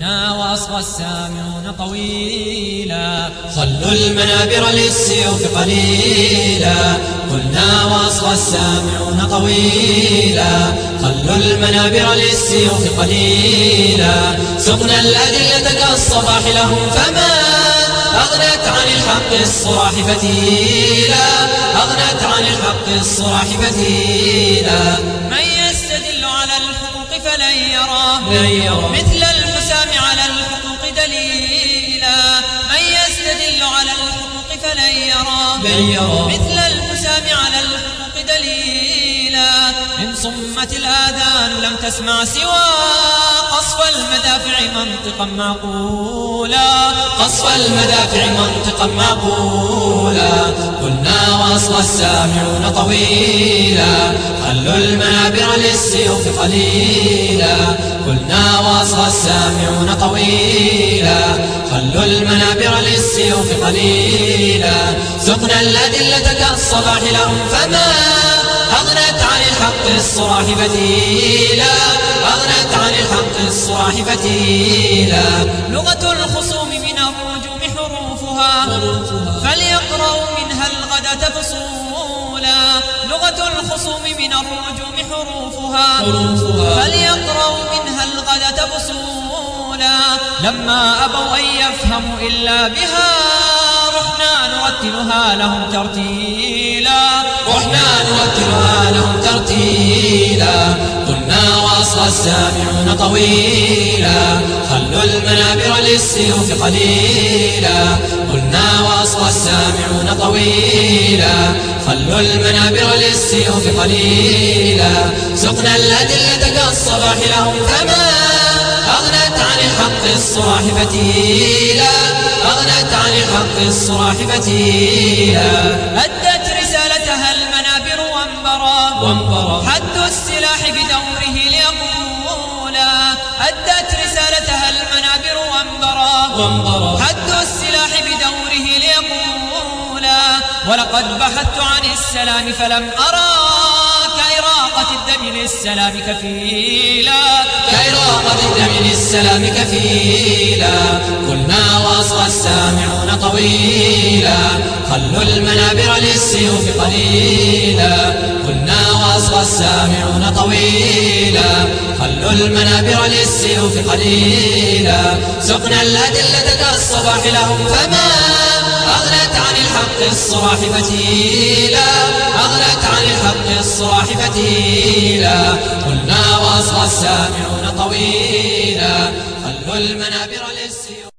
قلنا وأصغى السامعون طويلا. خلوا المنابر للسيوف قليلا. قلنا وأصغى السامعون طويلا. خلوا المنابر للسيوف قليلا. سقنا الأدلة كالصباح لهم فما أغنت عن الحق الصراح فتيلا. أغنت عن الحق الصراح فتيلا. من يستدل على الحقوق فلن يرى. مثل فلن يرى. مثل الحسام على الحقوق دليلا. إن صمت الآذان لم تسمع سواه قصف المدافع منطقا معقولا. قصف المدافع منطقا معقولا. قلنا واصل السامعون طويلا. خلوا المنابر للسيوف قليلا. قلنا واصل السامعون طويلا. خلوا المنابر للسيوف قليلا. سقنا الأدلة كالصباح لهم فما أغنت عن الحق الصراح بديلا أغنت عن الحق الصراح فتيلا. لغة الخصوم من الرجوم حروفها. فليقرأوا الخصوم من الرجوم حروفها. فليقرأوا منها الغدة فصولا لما أبوا أن يفهموا إلا بها رحنا نرتلها لهم ترتيلا. رحنا نرتلها لهم ترتيلا. قلنا واصل السامعون طويلا. خلوا المنابر للسيوف قليلا. قلنا واصل السامعون طويلا. خلوا المنابر للسيوف قليلا. سقنا الأدلة كالصباح لهم فما أغنت عن الحق الصراح فتيلا. أغنت عن الحق الصراح فتيلا. أدت رسالتها المنابر وانبرا. وانبرا. حد السلاح بدوره ليقولا. أدت رسالتها المنابر وانبرا. وانبرا. حد السلاح بدوره ليقولا. ولقد بحثت عن السلام فلم أرى كإراقة الدم للسلام كفيلا. كإراقة الدم للسلام كفيلا. قلنا وأصغى السامعون طويلا. خلوا المنابر للسيوف قليلا. قلنا وأصغى السامعون طويلا. خلوا المنابر للسيوف قليلا. سقنا الأدلة كالصباح لهم فما أغنت عن الحق الصراح فتيلا. أغنت عن الحق الصراح فتيلا. قلنا وأصغى السامعون طويلا. خلوا المنابر للسيوف.